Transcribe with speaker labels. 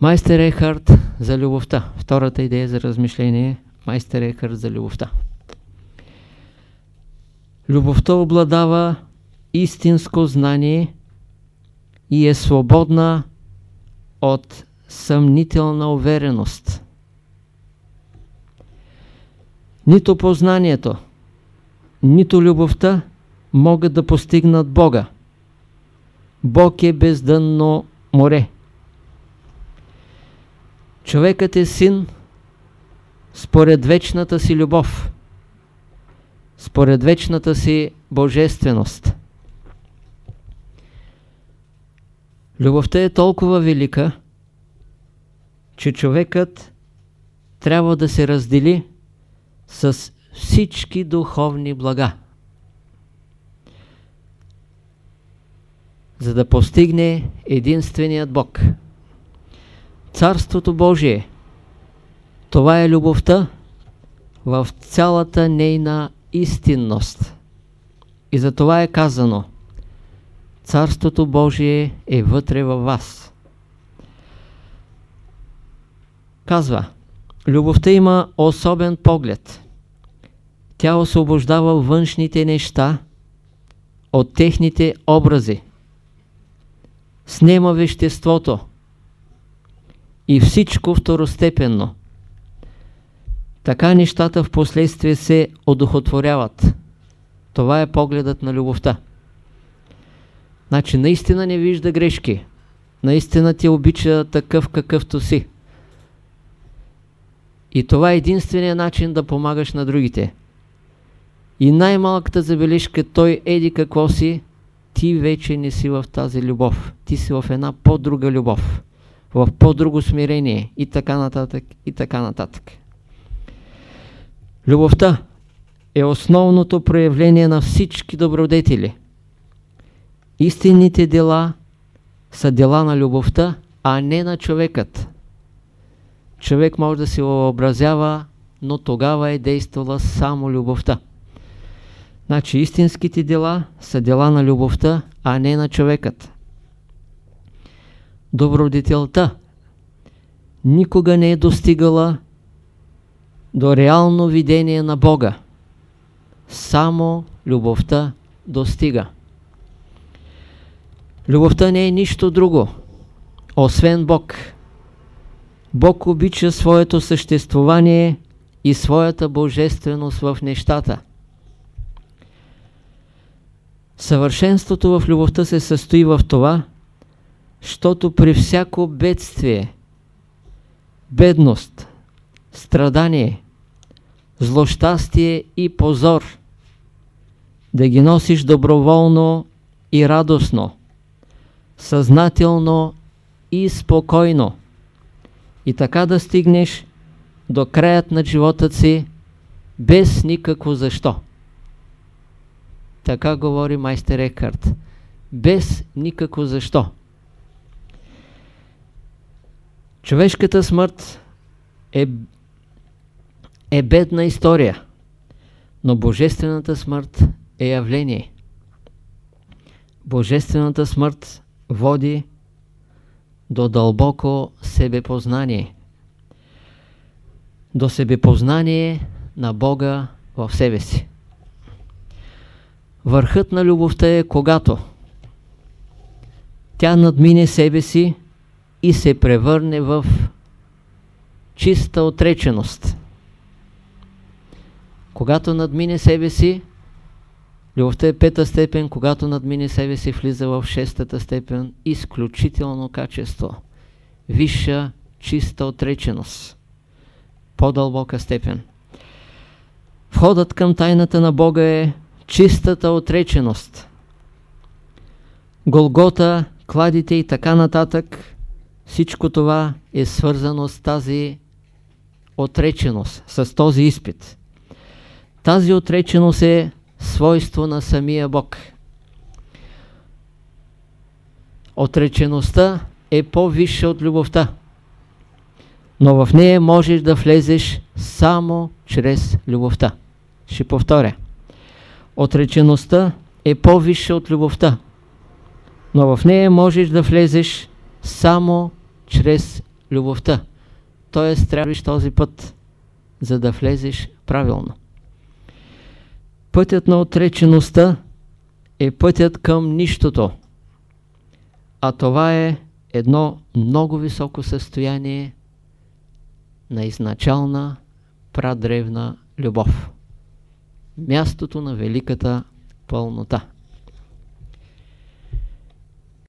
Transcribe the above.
Speaker 1: Майстер Ехард за любовта. Втората идея за размишление Майстер Ехард за любовта. Любовта обладава истинско знание и е свободна от съмнителна увереност. Нито познанието, нито любовта могат да постигнат Бога. Бог е бездънно море. Човекът е син според вечната си любов, според вечната си божественост. Любовта е толкова велика, че човекът трябва да се раздели с всички духовни блага. За да постигне единственият Бог. Царството Божие, това е любовта в цялата нейна истинност. И за това е казано Царството Божие е вътре във вас. Казва, любовта има особен поглед. Тя освобождава външните неща от техните образи. Снема веществото и всичко второстепенно. Така нещата в последствие се одухотворяват. Това е погледът на любовта. Значи наистина не вижда грешки. Наистина ти обича такъв какъвто си. И това е единствения начин да помагаш на другите. И най-малката забележка, той еди какво си, ти вече не си в тази любов. Ти си в една по-друга любов. В по-друго смирение. И така нататък, и така нататък. Любовта е основното проявление на всички добродетели. Истинните дела са дела на любовта, а не на човекът. Човек може да се въобразява, но тогава е действала само любовта. Значи истинските дела са дела на любовта, а не на човекът. Добродетелта никога не е достигала до реално видение на Бога. Само любовта достига. Любовта не е нищо друго, освен Бог. Бог обича своето съществувание и своята божественост в нещата. Съвършенството в любовта се състои в това, защото при всяко бедствие, бедност, страдание, злощастие и позор, да ги носиш доброволно и радостно, съзнателно и спокойно и така да стигнеш до краят на живота си без никакво защо. Така говори майстер Екарт. Без никакво защо. Човешката смърт е, е бедна история, но божествената смърт е явление. Божествената смърт води до дълбоко себепознание. До себепознание на Бога в себе си. Върхът на любовта е когато тя надмине себе си и се превърне в чиста отреченост. Когато надмине себе си, любовта е пета степен, когато надмине себе си, влиза в шестата степен, изключително качество. Висша, чиста отреченост. По-дълбока степен. Входът към тайната на Бога е чистата отреченост. Голгота, кладите и така нататък, всичко това е свързано с тази отреченост, с този изпит. Тази отреченост е свойство на самия Бог. Отречеността е по-висша от любовта, но в нея можеш да влезеш само чрез любовта. Ще повторя. Отречеността е по-висша от любовта, но в нея можеш да влезеш само чрез любовта. Тоест, трябваш този път, за да влезеш правилно. Пътят на отречеността е пътят към нищото. А това е едно много високо състояние на изначална прадревна любов. Мястото на великата пълнота.